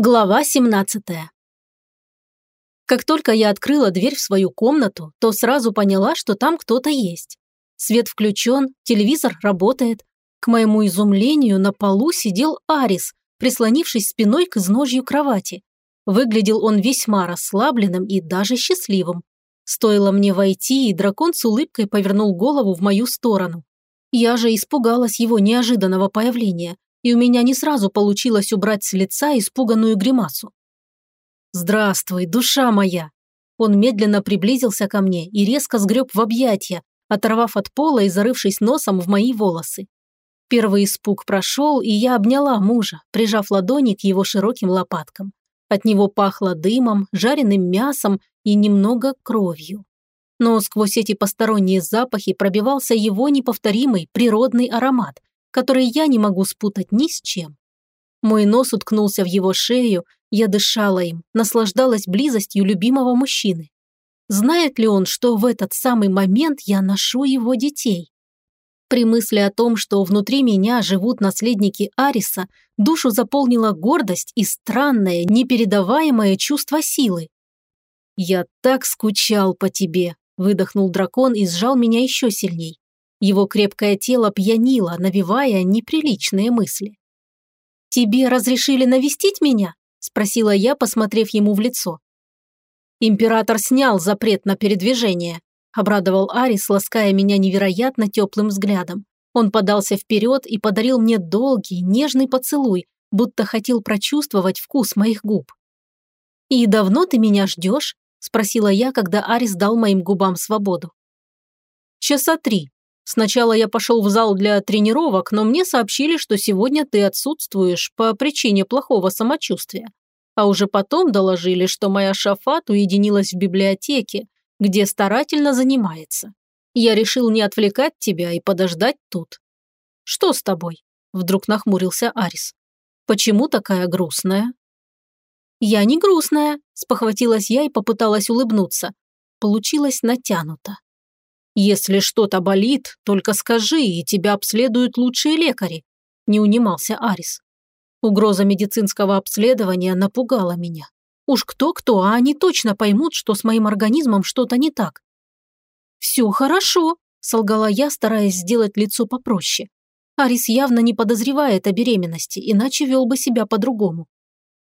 Глава 17 Как только я открыла дверь в свою комнату, то сразу поняла, что там кто-то есть. Свет включен, телевизор работает. К моему изумлению на полу сидел Арис, прислонившись спиной к изножью кровати. Выглядел он весьма расслабленным и даже счастливым. Стоило мне войти, и дракон с улыбкой повернул голову в мою сторону. Я же испугалась его неожиданного появления и у меня не сразу получилось убрать с лица испуганную гримасу. «Здравствуй, душа моя!» Он медленно приблизился ко мне и резко сгреб в объятия, оторвав от пола и зарывшись носом в мои волосы. Первый испуг прошел, и я обняла мужа, прижав ладони к его широким лопаткам. От него пахло дымом, жареным мясом и немного кровью. Но сквозь эти посторонние запахи пробивался его неповторимый природный аромат, который я не могу спутать ни с чем. Мой нос уткнулся в его шею, я дышала им, наслаждалась близостью любимого мужчины. Знает ли он, что в этот самый момент я ношу его детей? При мысли о том, что внутри меня живут наследники Ариса, душу заполнила гордость и странное, непередаваемое чувство силы. «Я так скучал по тебе», – выдохнул дракон и сжал меня еще сильней. Его крепкое тело пьянило, навевая неприличные мысли. «Тебе разрешили навестить меня?» – спросила я, посмотрев ему в лицо. «Император снял запрет на передвижение», – обрадовал Арис, лаская меня невероятно теплым взглядом. Он подался вперед и подарил мне долгий, нежный поцелуй, будто хотел прочувствовать вкус моих губ. «И давно ты меня ждешь?» – спросила я, когда Арис дал моим губам свободу. «Часа три», Сначала я пошел в зал для тренировок, но мне сообщили, что сегодня ты отсутствуешь по причине плохого самочувствия. А уже потом доложили, что моя Шафат уединилась в библиотеке, где старательно занимается. Я решил не отвлекать тебя и подождать тут. Что с тобой? Вдруг нахмурился Арис. Почему такая грустная? Я не грустная, спохватилась я и попыталась улыбнуться. Получилось натянуто. «Если что-то болит, только скажи, и тебя обследуют лучшие лекари», – не унимался Арис. Угроза медицинского обследования напугала меня. Уж кто-кто, а они точно поймут, что с моим организмом что-то не так. «Все хорошо», – солгала я, стараясь сделать лицо попроще. Арис явно не подозревает о беременности, иначе вел бы себя по-другому.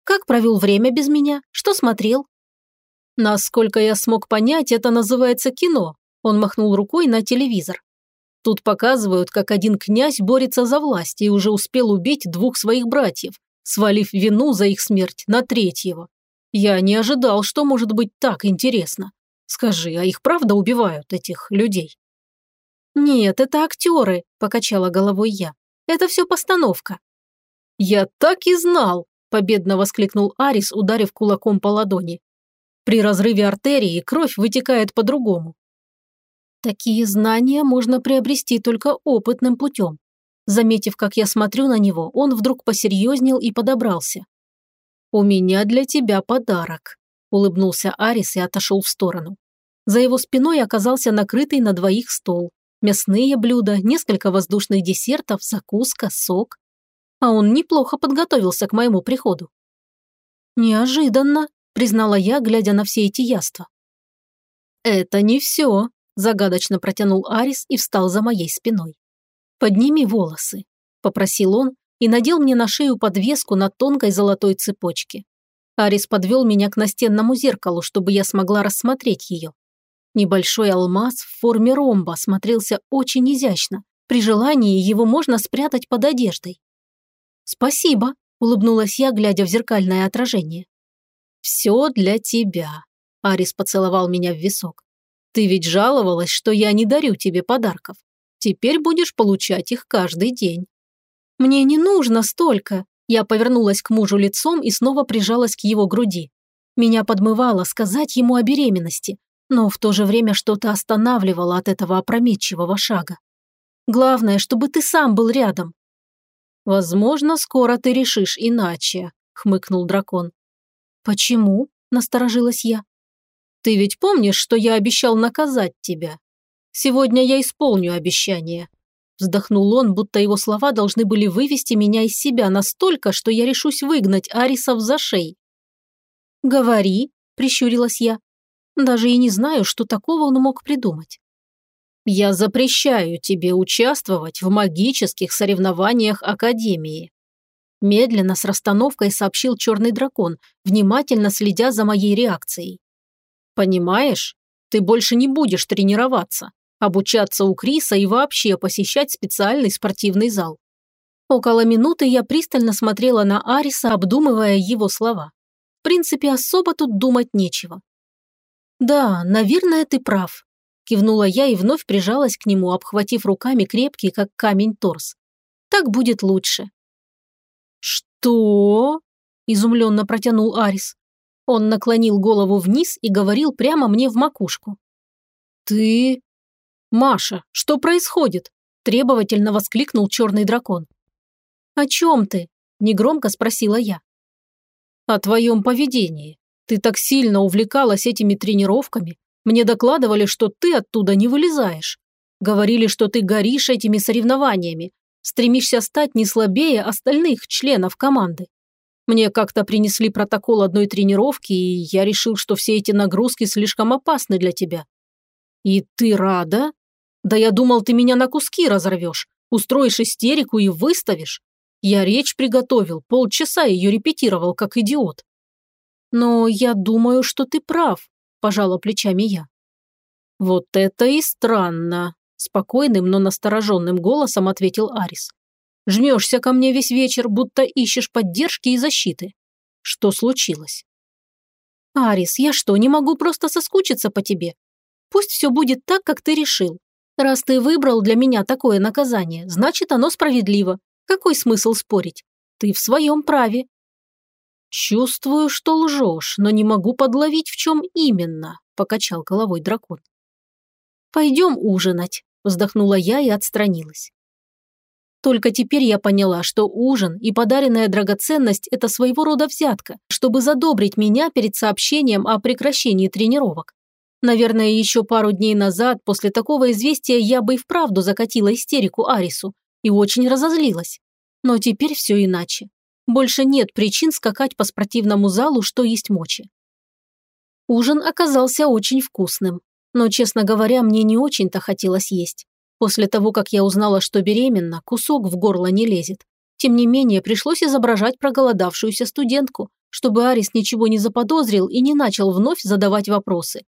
Как провел время без меня? Что смотрел? Насколько я смог понять, это называется кино, он махнул рукой на телевизор. Тут показывают, как один князь борется за власть и уже успел убить двух своих братьев, свалив вину за их смерть на третьего. Я не ожидал, что может быть так интересно. Скажи, а их правда убивают, этих людей? Нет, это актеры, покачала головой я. Это все постановка. Я так и знал, победно воскликнул Арис, ударив кулаком по ладони. При разрыве артерии кровь вытекает по-другому. Такие знания можно приобрести только опытным путем. Заметив, как я смотрю на него, он вдруг посерьезнел и подобрался. «У меня для тебя подарок», – улыбнулся Арис и отошел в сторону. За его спиной оказался накрытый на двоих стол. Мясные блюда, несколько воздушных десертов, закуска, сок. А он неплохо подготовился к моему приходу. «Неожиданно», – признала я, глядя на все эти яства. «Это не все», Загадочно протянул Арис и встал за моей спиной. «Подними волосы», – попросил он и надел мне на шею подвеску на тонкой золотой цепочке. Арис подвел меня к настенному зеркалу, чтобы я смогла рассмотреть ее. Небольшой алмаз в форме ромба смотрелся очень изящно. При желании его можно спрятать под одеждой. «Спасибо», – улыбнулась я, глядя в зеркальное отражение. «Все для тебя», – Арис поцеловал меня в висок. Ты ведь жаловалась, что я не дарю тебе подарков. Теперь будешь получать их каждый день». «Мне не нужно столько». Я повернулась к мужу лицом и снова прижалась к его груди. Меня подмывало сказать ему о беременности, но в то же время что-то останавливало от этого опрометчивого шага. Главное, чтобы ты сам был рядом. «Возможно, скоро ты решишь иначе», – хмыкнул дракон. «Почему?» – насторожилась я. Ты ведь помнишь, что я обещал наказать тебя? Сегодня я исполню обещание. вздохнул он, будто его слова должны были вывести меня из себя настолько, что я решусь выгнать Арисов за шеи. «Говори», – прищурилась я. Даже и не знаю, что такого он мог придумать. «Я запрещаю тебе участвовать в магических соревнованиях Академии», медленно с расстановкой сообщил черный дракон, внимательно следя за моей реакцией. «Понимаешь, ты больше не будешь тренироваться, обучаться у Криса и вообще посещать специальный спортивный зал». Около минуты я пристально смотрела на Ариса, обдумывая его слова. В принципе, особо тут думать нечего. «Да, наверное, ты прав», – кивнула я и вновь прижалась к нему, обхватив руками крепкий, как камень, торс. «Так будет лучше». «Что?» – изумленно протянул Арис. Он наклонил голову вниз и говорил прямо мне в макушку. «Ты...» «Маша, что происходит?» – требовательно воскликнул черный дракон. «О чем ты?» – негромко спросила я о твоем поведении. Ты так сильно увлекалась этими тренировками. Мне докладывали, что ты оттуда не вылезаешь. Говорили, что ты горишь этими соревнованиями, стремишься стать не слабее остальных членов команды. Мне как-то принесли протокол одной тренировки, и я решил, что все эти нагрузки слишком опасны для тебя. И ты рада? Да я думал, ты меня на куски разорвешь, устроишь истерику и выставишь. Я речь приготовил, полчаса ее репетировал, как идиот. Но я думаю, что ты прав, пожала плечами я. Вот это и странно, спокойным, но настороженным голосом ответил Арис. Жмешься ко мне весь вечер, будто ищешь поддержки и защиты. Что случилось? Арис, я что, не могу просто соскучиться по тебе? Пусть все будет так, как ты решил. Раз ты выбрал для меня такое наказание, значит, оно справедливо. Какой смысл спорить? Ты в своем праве. Чувствую, что лжешь, но не могу подловить, в чем именно, покачал головой дракон. Пойдем ужинать, вздохнула я и отстранилась. Только теперь я поняла, что ужин и подаренная драгоценность – это своего рода взятка, чтобы задобрить меня перед сообщением о прекращении тренировок. Наверное, еще пару дней назад, после такого известия, я бы и вправду закатила истерику Арису, и очень разозлилась. Но теперь все иначе. Больше нет причин скакать по спортивному залу, что есть мочи. Ужин оказался очень вкусным, но, честно говоря, мне не очень-то хотелось есть. После того, как я узнала, что беременна, кусок в горло не лезет. Тем не менее, пришлось изображать проголодавшуюся студентку, чтобы Арис ничего не заподозрил и не начал вновь задавать вопросы.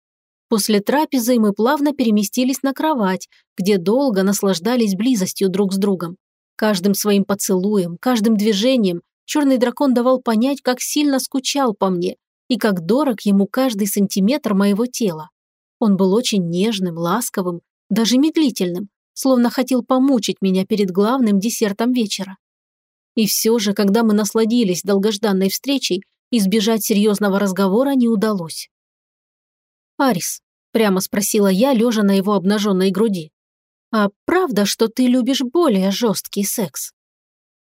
После трапезы мы плавно переместились на кровать, где долго наслаждались близостью друг с другом. Каждым своим поцелуем, каждым движением черный дракон давал понять, как сильно скучал по мне и как дорог ему каждый сантиметр моего тела. Он был очень нежным, ласковым, даже медлительным, словно хотел помучить меня перед главным десертом вечера. И все же, когда мы насладились долгожданной встречей, избежать серьезного разговора не удалось. «Арис», – прямо спросила я, лежа на его обнаженной груди. «А правда, что ты любишь более жесткий секс?»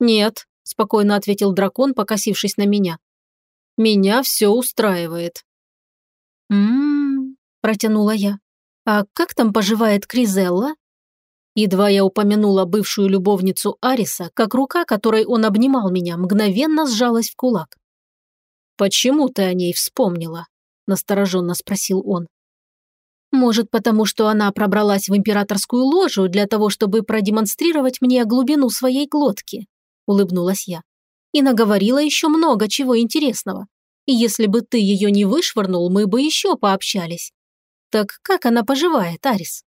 «Нет», – спокойно ответил дракон, покосившись на меня. «Меня все устраивает». «М-м-м», протянула я. «А как там поживает Кризелла?» Едва я упомянула бывшую любовницу Ариса, как рука, которой он обнимал меня, мгновенно сжалась в кулак. «Почему ты о ней вспомнила?» – настороженно спросил он. «Может, потому что она пробралась в императорскую ложу для того, чтобы продемонстрировать мне глубину своей глотки?» – улыбнулась я. «И наговорила еще много чего интересного. И если бы ты ее не вышвырнул, мы бы еще пообщались. Так как она поживает, Арис?»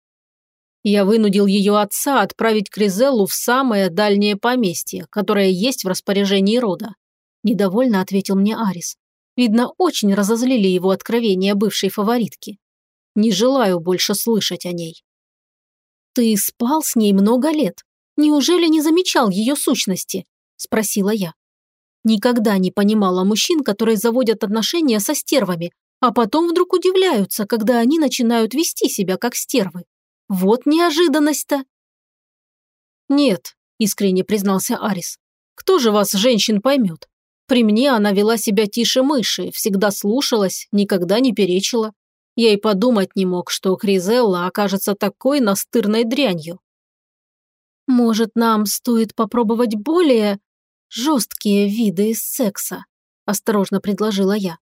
Я вынудил ее отца отправить Кризеллу в самое дальнее поместье, которое есть в распоряжении рода. Недовольно ответил мне Арис. Видно, очень разозлили его откровения бывшей фаворитки. Не желаю больше слышать о ней. «Ты спал с ней много лет. Неужели не замечал ее сущности?» – спросила я. Никогда не понимала мужчин, которые заводят отношения со стервами, а потом вдруг удивляются, когда они начинают вести себя как стервы. Вот неожиданность-то. «Нет», – искренне признался Арис. «Кто же вас, женщин, поймет? При мне она вела себя тише мыши, всегда слушалась, никогда не перечила. Я и подумать не мог, что Кризелла окажется такой настырной дрянью. Может, нам стоит попробовать более жесткие виды из секса? Осторожно предложила я.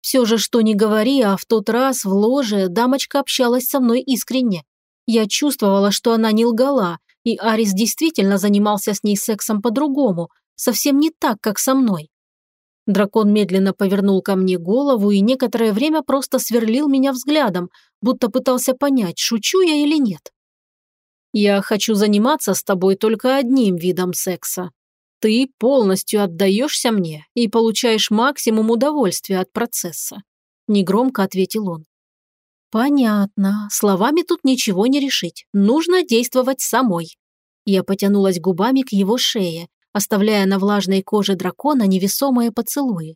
Все же, что не говори, а в тот раз в ложе дамочка общалась со мной искренне. Я чувствовала, что она не лгала, и Арис действительно занимался с ней сексом по-другому, совсем не так, как со мной. Дракон медленно повернул ко мне голову и некоторое время просто сверлил меня взглядом, будто пытался понять, шучу я или нет. «Я хочу заниматься с тобой только одним видом секса. Ты полностью отдаешься мне и получаешь максимум удовольствия от процесса», – негромко ответил он. «Понятно. Словами тут ничего не решить. Нужно действовать самой». Я потянулась губами к его шее, оставляя на влажной коже дракона невесомые поцелуи.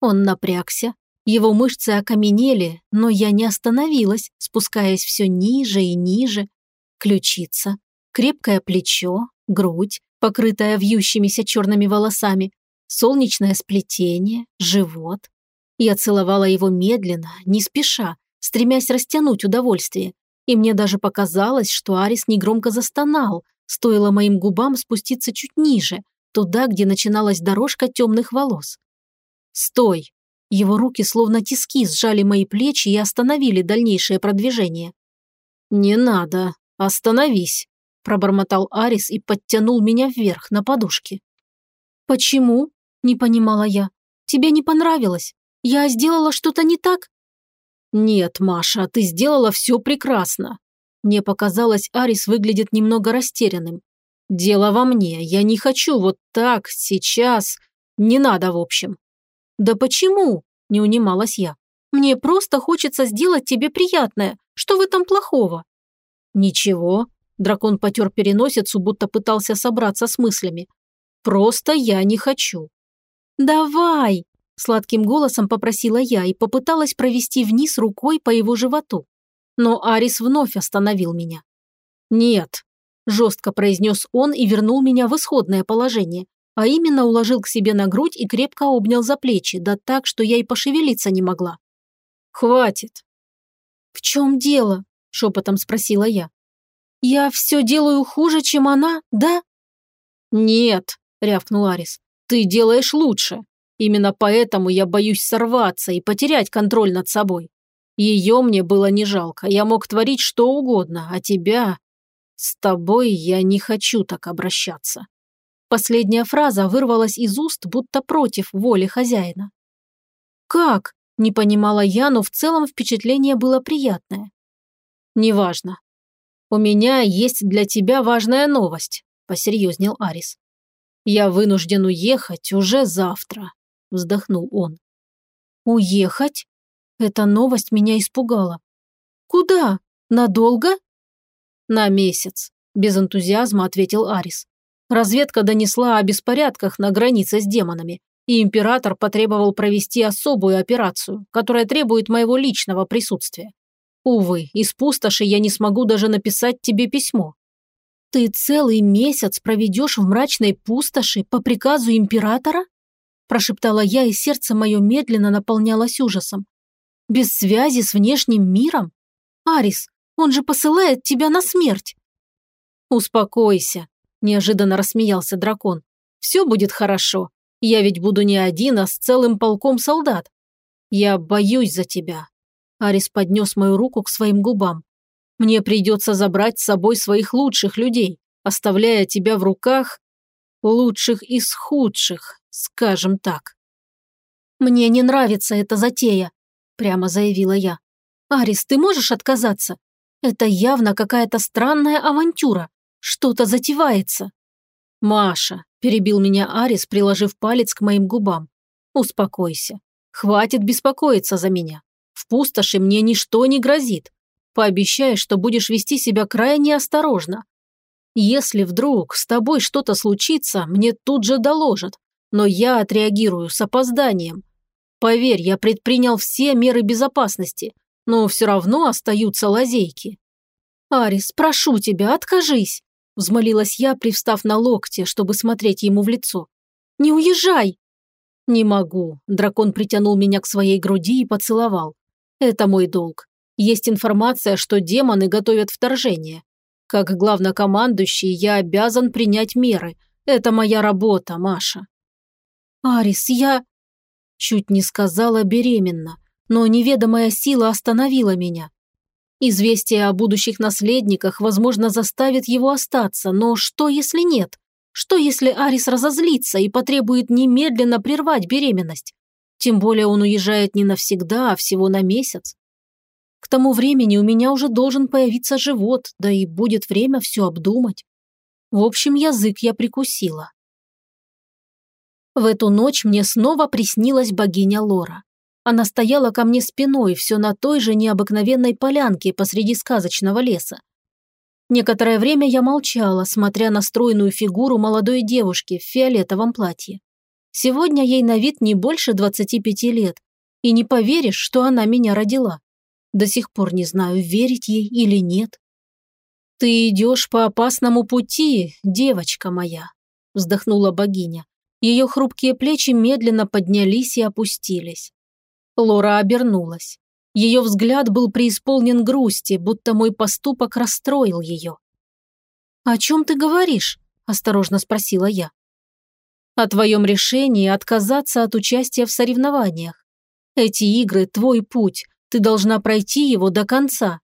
Он напрягся, его мышцы окаменели, но я не остановилась, спускаясь все ниже и ниже. Ключица, крепкое плечо, грудь, покрытая вьющимися черными волосами, солнечное сплетение, живот. Я целовала его медленно, не спеша, стремясь растянуть удовольствие, и мне даже показалось, что Арис негромко застонал, стоило моим губам спуститься чуть ниже, туда, где начиналась дорожка темных волос. «Стой!» Его руки словно тиски сжали мои плечи и остановили дальнейшее продвижение. «Не надо, остановись», – пробормотал Арис и подтянул меня вверх на подушке. «Почему?» – не понимала я. «Тебе не понравилось? Я сделала что-то не так?» «Нет, Маша, ты сделала все прекрасно». Мне показалось, Арис выглядит немного растерянным. Дело во мне. Я не хочу вот так, сейчас. Не надо, в общем. Да почему? Не унималась я. Мне просто хочется сделать тебе приятное. Что в этом плохого? Ничего. Дракон потер переносицу, будто пытался собраться с мыслями. Просто я не хочу. Давай! Сладким голосом попросила я и попыталась провести вниз рукой по его животу. Но Арис вновь остановил меня. «Нет, жестко произнес он и вернул меня в исходное положение, а именно уложил к себе на грудь и крепко обнял за плечи, да так, что я и пошевелиться не могла. «Хватит!» «В чем дело?» – шепотом спросила я. «Я все делаю хуже, чем она, да?» «Нет», – рявкнул Арис, – «ты делаешь лучше. Именно поэтому я боюсь сорваться и потерять контроль над собой. Ее мне было не жалко, я мог творить что угодно, а тебя... «С тобой я не хочу так обращаться». Последняя фраза вырвалась из уст, будто против воли хозяина. «Как?» – не понимала я, но в целом впечатление было приятное. «Неважно. У меня есть для тебя важная новость», – посерьезнел Арис. «Я вынужден уехать уже завтра», – вздохнул он. «Уехать?» Эта новость меня испугала. «Куда? Надолго?» «На месяц», – без энтузиазма ответил Арис. Разведка донесла о беспорядках на границе с демонами, и император потребовал провести особую операцию, которая требует моего личного присутствия. Увы, из пустоши я не смогу даже написать тебе письмо. Ты целый месяц проведешь в мрачной пустоши по приказу императора? Прошептала я, и сердце мое медленно наполнялось ужасом. Без связи с внешним миром? Арис, он же посылает тебя на смерть!» «Успокойся», – неожиданно рассмеялся дракон. «Все будет хорошо. Я ведь буду не один, а с целым полком солдат. Я боюсь за тебя». Арис поднес мою руку к своим губам. «Мне придется забрать с собой своих лучших людей, оставляя тебя в руках лучших из худших, скажем так». «Мне не нравится эта затея», – прямо заявила я. «Арис, ты можешь отказаться? Это явно какая-то странная авантюра. Что-то затевается. «Маша», – перебил меня Арис, приложив палец к моим губам. «Успокойся. Хватит беспокоиться за меня. В пустоши мне ничто не грозит. Пообещай, что будешь вести себя крайне осторожно. Если вдруг с тобой что-то случится, мне тут же доложат, но я отреагирую с опозданием. Поверь, я предпринял все меры безопасности, но все равно остаются лазейки. «Арис, прошу тебя, откажись!» – взмолилась я, привстав на локте, чтобы смотреть ему в лицо. «Не уезжай!» «Не могу», – дракон притянул меня к своей груди и поцеловал. «Это мой долг. Есть информация, что демоны готовят вторжение. Как главнокомандующий я обязан принять меры. Это моя работа, Маша. Арис, я... Чуть не сказала беременна, но неведомая сила остановила меня. Известие о будущих наследниках, возможно, заставит его остаться, но что, если нет? Что, если Арис разозлится и потребует немедленно прервать беременность? Тем более он уезжает не навсегда, а всего на месяц. К тому времени у меня уже должен появиться живот, да и будет время все обдумать. В общем, язык я прикусила. В эту ночь мне снова приснилась богиня Лора. Она стояла ко мне спиной, все на той же необыкновенной полянке посреди сказочного леса. Некоторое время я молчала, смотря на стройную фигуру молодой девушки в фиолетовом платье. Сегодня ей на вид не больше 25 лет, и не поверишь, что она меня родила. До сих пор не знаю, верить ей или нет. «Ты идешь по опасному пути, девочка моя», – вздохнула богиня. Ее хрупкие плечи медленно поднялись и опустились. Лора обернулась. Ее взгляд был преисполнен грусти, будто мой поступок расстроил ее. «О чем ты говоришь?» – осторожно спросила я. «О твоем решении отказаться от участия в соревнованиях. Эти игры – твой путь, ты должна пройти его до конца».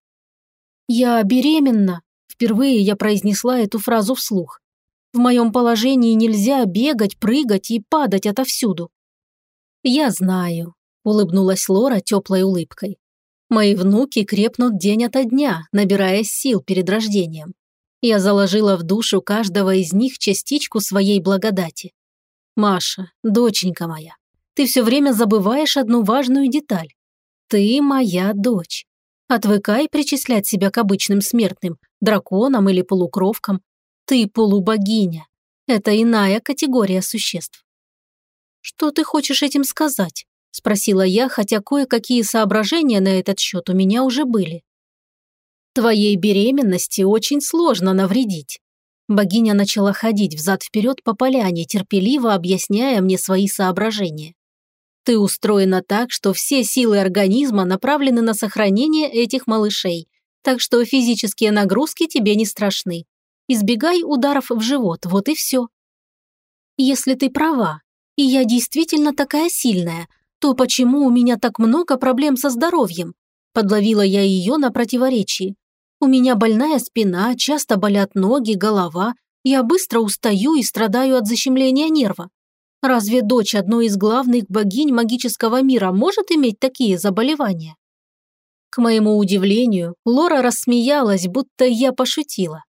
«Я беременна», – впервые я произнесла эту фразу вслух. «В моем положении нельзя бегать, прыгать и падать отовсюду». «Я знаю», – улыбнулась Лора теплой улыбкой. «Мои внуки крепнут день ото дня, набирая сил перед рождением. Я заложила в душу каждого из них частичку своей благодати. Маша, доченька моя, ты все время забываешь одну важную деталь. Ты моя дочь. Отвыкай причислять себя к обычным смертным, драконам или полукровкам. Ты полубогиня. Это иная категория существ. Что ты хочешь этим сказать? – спросила я, хотя кое-какие соображения на этот счет у меня уже были. «Твоей беременности очень сложно навредить». Богиня начала ходить взад-вперед по поляне, терпеливо объясняя мне свои соображения. «Ты устроена так, что все силы организма направлены на сохранение этих малышей, так что физические нагрузки тебе не страшны. Избегай ударов в живот, вот и все». «Если ты права, и я действительно такая сильная, то почему у меня так много проблем со здоровьем? Подловила я ее на противоречии. У меня больная спина, часто болят ноги, голова. Я быстро устаю и страдаю от защемления нерва. Разве дочь одной из главных богинь магического мира может иметь такие заболевания? К моему удивлению, Лора рассмеялась, будто я пошутила.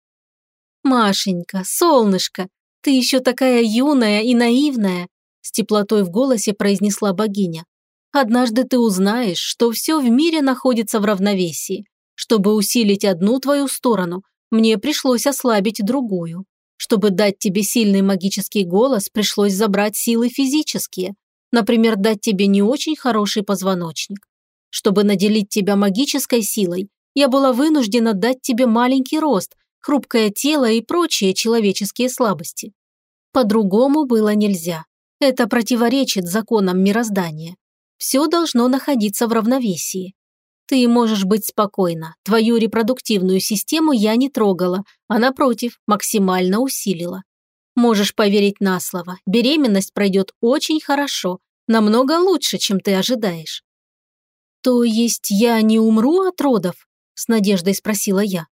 «Машенька, солнышко, ты еще такая юная и наивная. С теплотой в голосе произнесла богиня. «Однажды ты узнаешь, что все в мире находится в равновесии. Чтобы усилить одну твою сторону, мне пришлось ослабить другую. Чтобы дать тебе сильный магический голос, пришлось забрать силы физические. Например, дать тебе не очень хороший позвоночник. Чтобы наделить тебя магической силой, я была вынуждена дать тебе маленький рост, хрупкое тело и прочие человеческие слабости. По-другому было нельзя. Это противоречит законам мироздания. Все должно находиться в равновесии. Ты можешь быть спокойна. Твою репродуктивную систему я не трогала, а напротив, максимально усилила. Можешь поверить на слово, беременность пройдет очень хорошо, намного лучше, чем ты ожидаешь. То есть я не умру от родов? С надеждой спросила я.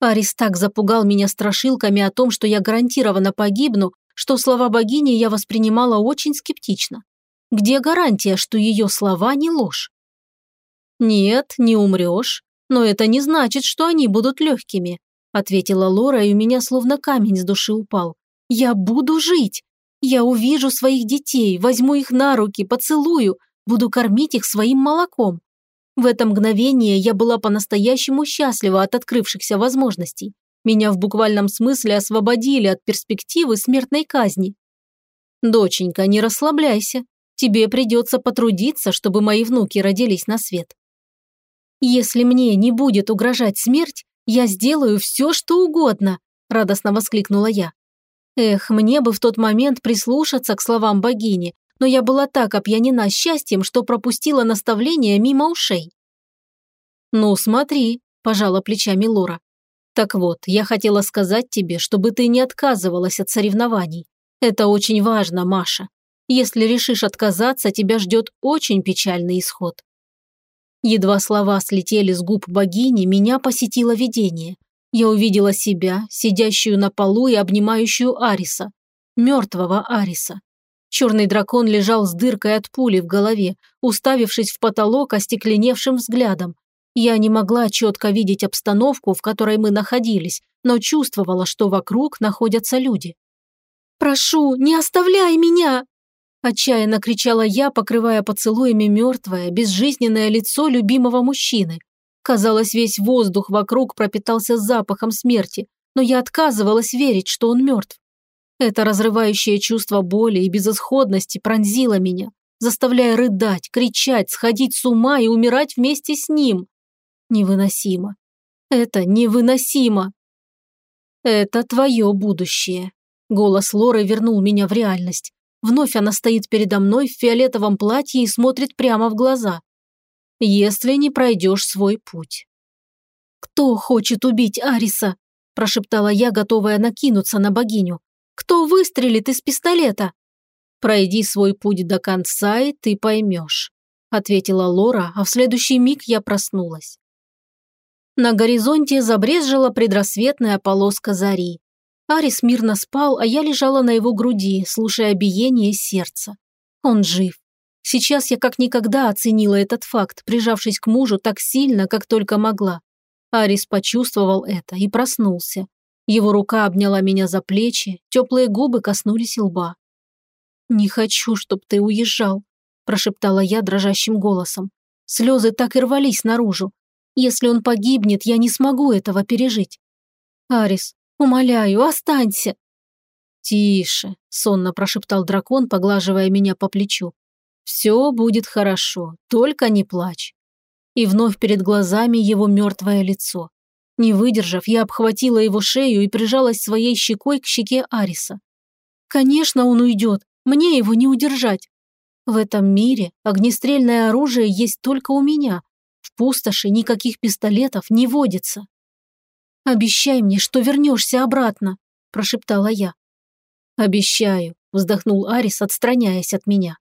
Арис так запугал меня страшилками о том, что я гарантированно погибну, что слова богини я воспринимала очень скептично. Где гарантия, что ее слова не ложь? «Нет, не умрешь, но это не значит, что они будут легкими», ответила Лора, и у меня словно камень с души упал. «Я буду жить! Я увижу своих детей, возьму их на руки, поцелую, буду кормить их своим молоком. В это мгновение я была по-настоящему счастлива от открывшихся возможностей. Меня в буквальном смысле освободили от перспективы смертной казни. Доченька, не расслабляйся. Тебе придется потрудиться, чтобы мои внуки родились на свет. Если мне не будет угрожать смерть, я сделаю все, что угодно, радостно воскликнула я. Эх, мне бы в тот момент прислушаться к словам богини, но я была так опьянена счастьем, что пропустила наставление мимо ушей. «Ну, смотри», – пожала плечами Лора. Так вот, я хотела сказать тебе, чтобы ты не отказывалась от соревнований. Это очень важно, Маша. Если решишь отказаться, тебя ждет очень печальный исход. Едва слова слетели с губ богини, меня посетило видение. Я увидела себя, сидящую на полу и обнимающую Ариса. Мертвого Ариса. Черный дракон лежал с дыркой от пули в голове, уставившись в потолок остекленевшим взглядом. Я не могла четко видеть обстановку, в которой мы находились, но чувствовала, что вокруг находятся люди. «Прошу, не оставляй меня!» Отчаянно кричала я, покрывая поцелуями мертвое, безжизненное лицо любимого мужчины. Казалось, весь воздух вокруг пропитался запахом смерти, но я отказывалась верить, что он мертв. Это разрывающее чувство боли и безысходности пронзило меня, заставляя рыдать, кричать, сходить с ума и умирать вместе с ним. Невыносимо. Это невыносимо. Это твое будущее. Голос Лоры вернул меня в реальность. Вновь она стоит передо мной в фиолетовом платье и смотрит прямо в глаза. Если не пройдешь свой путь. «Кто хочет убить Ариса?» – прошептала я, готовая накинуться на богиню. Кто выстрелит из пистолета?» «Пройди свой путь до конца, и ты поймешь», – ответила Лора, а в следующий миг я проснулась. На горизонте забрезжила предрассветная полоска зари. Арис мирно спал, а я лежала на его груди, слушая биение сердца. Он жив. Сейчас я как никогда оценила этот факт, прижавшись к мужу так сильно, как только могла. Арис почувствовал это и проснулся. Его рука обняла меня за плечи, теплые губы коснулись лба. «Не хочу, чтоб ты уезжал», – прошептала я дрожащим голосом. Слезы так и рвались наружу. Если он погибнет, я не смогу этого пережить. «Арис, умоляю, останься!» «Тише», – сонно прошептал дракон, поглаживая меня по плечу. «Все будет хорошо, только не плачь». И вновь перед глазами его мертвое лицо. Не выдержав, я обхватила его шею и прижалась своей щекой к щеке Ариса. Конечно, он уйдет, мне его не удержать. В этом мире огнестрельное оружие есть только у меня. В пустоши никаких пистолетов не водится. «Обещай мне, что вернешься обратно», – прошептала я. «Обещаю», – вздохнул Арис, отстраняясь от меня.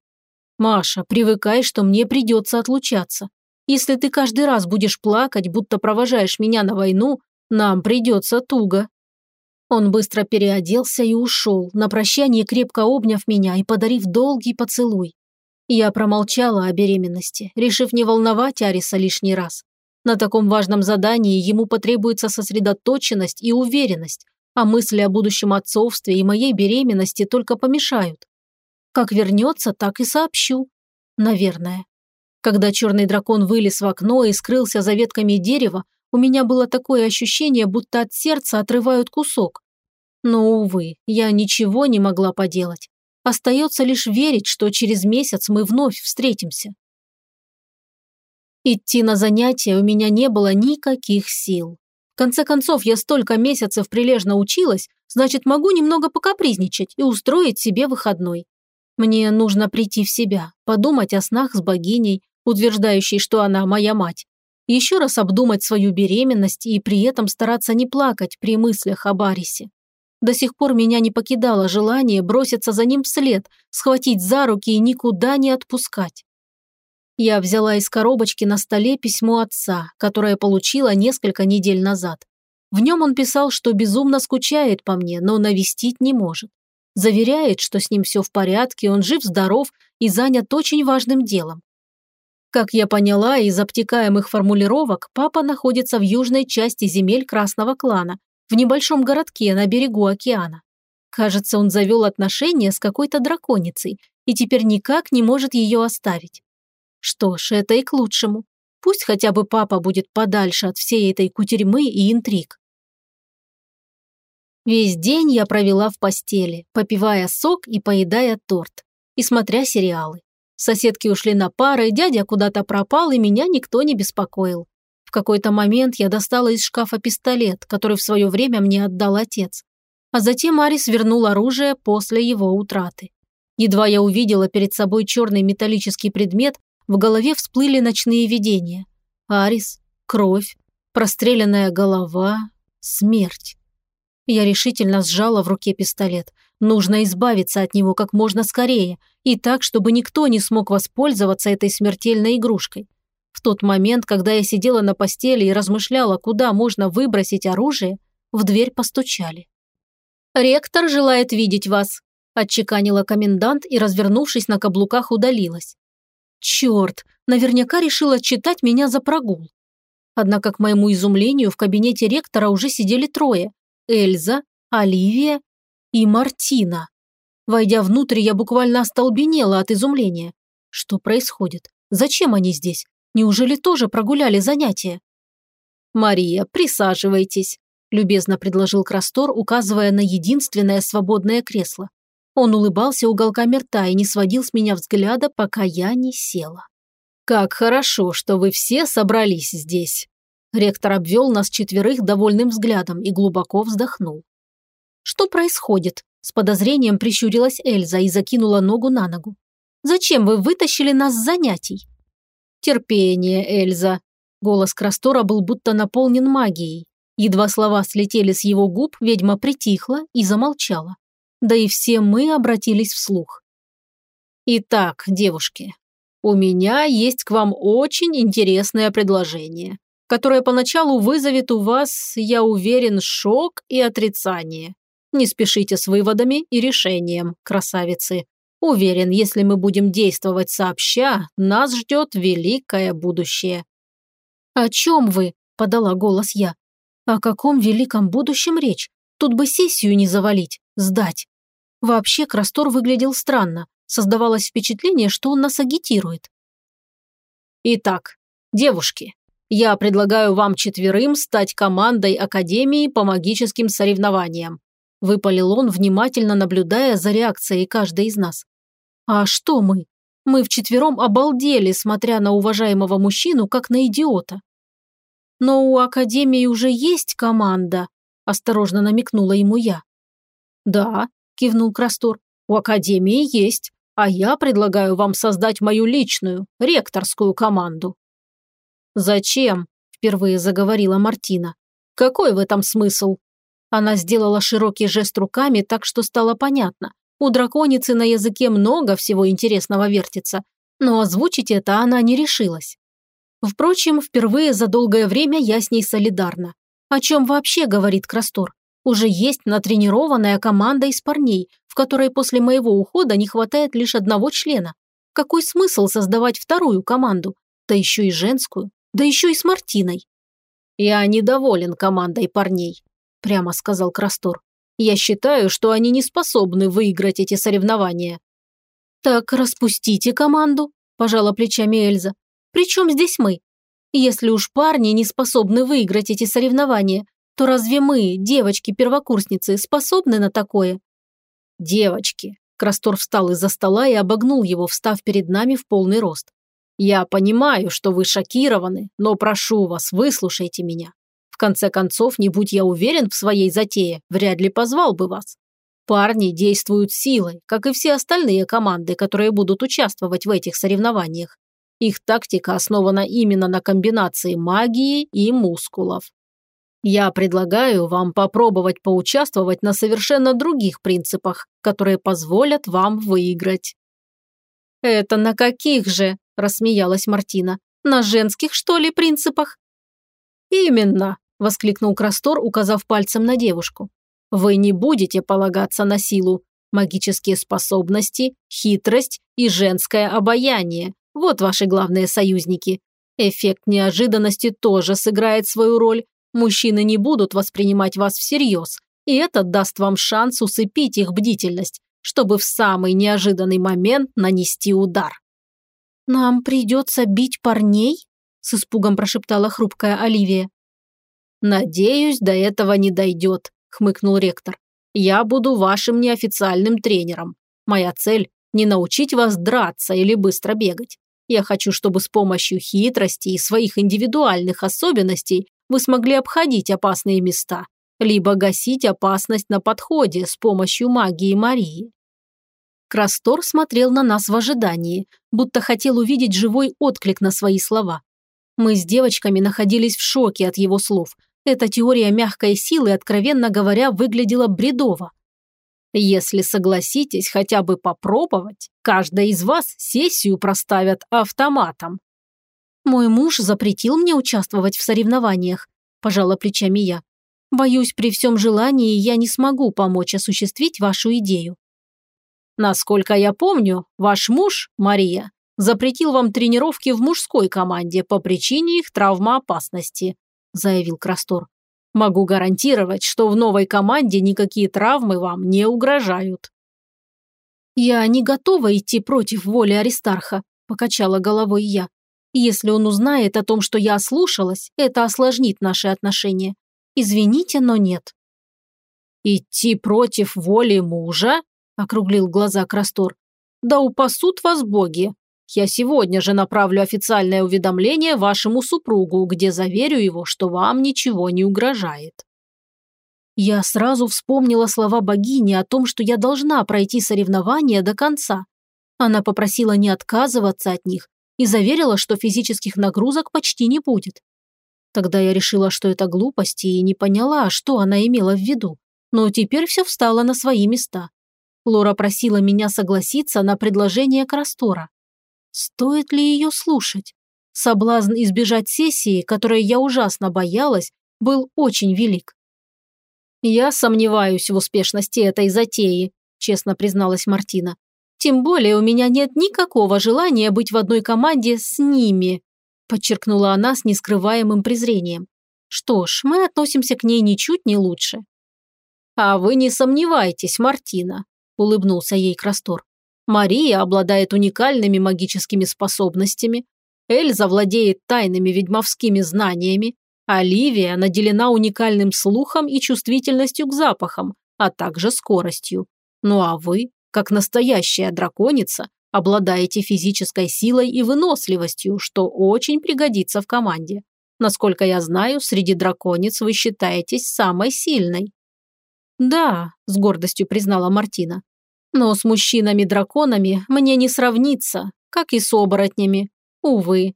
«Маша, привыкай, что мне придется отлучаться. Если ты каждый раз будешь плакать, будто провожаешь меня на войну, нам придется туго». Он быстро переоделся и ушел, на прощание крепко обняв меня и подарив долгий поцелуй. Я промолчала о беременности, решив не волновать Ариса лишний раз. На таком важном задании ему потребуется сосредоточенность и уверенность, а мысли о будущем отцовстве и моей беременности только помешают. Как вернется, так и сообщу. Наверное. Когда черный дракон вылез в окно и скрылся за ветками дерева, у меня было такое ощущение, будто от сердца отрывают кусок. Но, увы, я ничего не могла поделать. Остается лишь верить, что через месяц мы вновь встретимся. Идти на занятия у меня не было никаких сил. В конце концов, я столько месяцев прилежно училась, значит, могу немного покапризничать и устроить себе выходной. Мне нужно прийти в себя, подумать о снах с богиней, утверждающей, что она моя мать. Еще раз обдумать свою беременность и при этом стараться не плакать при мыслях об Арисе. До сих пор меня не покидало желание броситься за ним вслед, схватить за руки и никуда не отпускать. Я взяла из коробочки на столе письмо отца, которое получила несколько недель назад. В нем он писал, что безумно скучает по мне, но навестить не может. Заверяет, что с ним все в порядке, он жив-здоров и занят очень важным делом. Как я поняла из обтекаемых формулировок, папа находится в южной части земель Красного клана, в небольшом городке на берегу океана. Кажется, он завел отношения с какой-то драконицей и теперь никак не может ее оставить. Что ж, это и к лучшему. Пусть хотя бы папа будет подальше от всей этой кутерьмы и интриг. Весь день я провела в постели, попивая сок и поедая торт, и смотря сериалы. Соседки ушли на пары, дядя куда-то пропал, и меня никто не беспокоил. В какой-то момент я достала из шкафа пистолет, который в свое время мне отдал отец. А затем Арис вернул оружие после его утраты. Едва я увидела перед собой черный металлический предмет, в голове всплыли ночные видения. Арис, кровь, простреленная голова, Смерть. Я решительно сжала в руке пистолет. Нужно избавиться от него как можно скорее, и так, чтобы никто не смог воспользоваться этой смертельной игрушкой. В тот момент, когда я сидела на постели и размышляла, куда можно выбросить оружие, в дверь постучали. «Ректор желает видеть вас», – отчеканила комендант и, развернувшись на каблуках, удалилась. «Черт, наверняка решила читать меня за прогул». Однако, к моему изумлению, в кабинете ректора уже сидели трое – Эльза, Оливия и Мартина. Войдя внутрь, я буквально остолбенела от изумления. Что происходит? Зачем они здесь? Неужели тоже прогуляли занятия? «Мария, присаживайтесь», – любезно предложил Крастор, указывая на единственное свободное кресло. Он улыбался уголками рта и не сводил с меня взгляда, пока я не села. «Как хорошо, что вы все собрались здесь!» Ректор обвел нас четверых довольным взглядом и глубоко вздохнул. «Что происходит?» – с подозрением прищурилась Эльза и закинула ногу на ногу. «Зачем вы вытащили нас с занятий?» «Терпение, Эльза!» Голос Крастора был будто наполнен магией. Едва слова слетели с его губ, ведьма притихла и замолчала. Да и все мы обратились вслух. «Итак, девушки, у меня есть к вам очень интересное предложение, которое поначалу вызовет у вас, я уверен, шок и отрицание. Не спешите с выводами и решением, красавицы. Уверен, если мы будем действовать сообща, нас ждет великое будущее». «О чем вы?» – подала голос я. «О каком великом будущем речь? Тут бы сессию не завалить, сдать». Вообще Крастор выглядел странно. Создавалось впечатление, что он нас агитирует. «Итак, девушки, я предлагаю вам четверым стать командой Академии по магическим соревнованиям. Выпалил он, внимательно наблюдая за реакцией каждой из нас. «А что мы? Мы вчетвером обалдели, смотря на уважаемого мужчину, как на идиота». «Но у Академии уже есть команда», – осторожно намекнула ему я. «Да», – кивнул Крастор, – «у Академии есть, а я предлагаю вам создать мою личную, ректорскую команду». «Зачем?» – впервые заговорила Мартина. «Какой в этом смысл?» Она сделала широкий жест руками, так что стало понятно. У драконицы на языке много всего интересного вертится, но озвучить это она не решилась. Впрочем, впервые за долгое время я с ней солидарна. О чем вообще говорит Крастор? Уже есть натренированная команда из парней, в которой после моего ухода не хватает лишь одного члена. Какой смысл создавать вторую команду? Да еще и женскую, да еще и с Мартиной. Я недоволен командой парней прямо сказал Крастор. «Я считаю, что они не способны выиграть эти соревнования». «Так распустите команду», – пожала плечами Эльза. «Причем здесь мы? Если уж парни не способны выиграть эти соревнования, то разве мы, девочки-первокурсницы, способны на такое?» «Девочки», – Крастор встал из-за стола и обогнул его, встав перед нами в полный рост. «Я понимаю, что вы шокированы, но прошу вас, выслушайте меня. В конце концов, не будь я уверен в своей затее, вряд ли позвал бы вас. Парни действуют силой, как и все остальные команды, которые будут участвовать в этих соревнованиях. Их тактика основана именно на комбинации магии и мускулов. Я предлагаю вам попробовать поучаствовать на совершенно других принципах, которые позволят вам выиграть. «Это на каких же?» – рассмеялась Мартина. «На женских, что ли, принципах?» «Именно», – воскликнул Крастор, указав пальцем на девушку. «Вы не будете полагаться на силу. Магические способности, хитрость и женское обаяние – вот ваши главные союзники. Эффект неожиданности тоже сыграет свою роль. Мужчины не будут воспринимать вас всерьез, и это даст вам шанс усыпить их бдительность, чтобы в самый неожиданный момент нанести удар». «Нам придется бить парней?» – с испугом прошептала хрупкая Оливия. «Надеюсь, до этого не дойдет», – хмыкнул ректор. «Я буду вашим неофициальным тренером. Моя цель – не научить вас драться или быстро бегать. Я хочу, чтобы с помощью хитрости и своих индивидуальных особенностей вы смогли обходить опасные места, либо гасить опасность на подходе с помощью магии Марии». Крастор смотрел на нас в ожидании, будто хотел увидеть живой отклик на свои слова. Мы с девочками находились в шоке от его слов, Эта теория мягкой силы, откровенно говоря, выглядела бредово. Если согласитесь хотя бы попробовать, каждая из вас сессию проставят автоматом. Мой муж запретил мне участвовать в соревнованиях, пожала плечами я. Боюсь, при всем желании я не смогу помочь осуществить вашу идею. Насколько я помню, ваш муж, Мария, запретил вам тренировки в мужской команде по причине их травмоопасности», – заявил Крастор. «Могу гарантировать, что в новой команде никакие травмы вам не угрожают». «Я не готова идти против воли Аристарха», – покачала головой я. «Если он узнает о том, что я ослушалась, это осложнит наши отношения. Извините, но нет». «Идти против воли мужа?» – округлил глаза Крастор. «Да упасут вас боги, я сегодня же направлю официальное уведомление вашему супругу, где заверю его, что вам ничего не угрожает». Я сразу вспомнила слова богини о том, что я должна пройти соревнования до конца. Она попросила не отказываться от них и заверила, что физических нагрузок почти не будет. Тогда я решила, что это глупости и не поняла, что она имела в виду. Но теперь все встало на свои места. Лора просила меня согласиться на предложение Крастора. Стоит ли ее слушать? Соблазн избежать сессии, которой я ужасно боялась, был очень велик. «Я сомневаюсь в успешности этой затеи», – честно призналась Мартина. «Тем более у меня нет никакого желания быть в одной команде с ними», – подчеркнула она с нескрываемым презрением. «Что ж, мы относимся к ней ничуть не лучше». «А вы не сомневайтесь, Мартина», – улыбнулся ей Крастор. Мария обладает уникальными магическими способностями, Эльза владеет тайными ведьмовскими знаниями, Оливия наделена уникальным слухом и чувствительностью к запахам, а также скоростью. Ну а вы, как настоящая драконица, обладаете физической силой и выносливостью, что очень пригодится в команде. Насколько я знаю, среди драконец вы считаетесь самой сильной. Да, с гордостью признала Мартина. Но с мужчинами-драконами мне не сравниться, как и с оборотнями. Увы.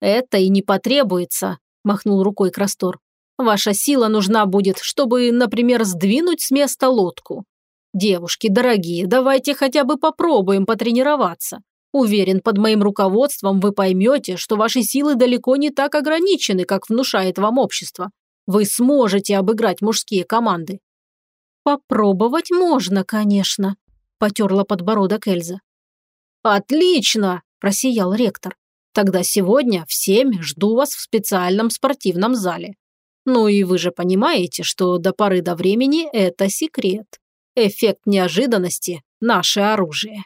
Это и не потребуется, махнул рукой Крастор. Ваша сила нужна будет, чтобы, например, сдвинуть с места лодку. Девушки, дорогие, давайте хотя бы попробуем потренироваться. Уверен, под моим руководством вы поймете, что ваши силы далеко не так ограничены, как внушает вам общество. Вы сможете обыграть мужские команды. Попробовать можно, конечно, потерла подбородок Эльза. «Отлично!» – просиял ректор. «Тогда сегодня в семь жду вас в специальном спортивном зале. Ну и вы же понимаете, что до поры до времени это секрет. Эффект неожиданности – наше оружие».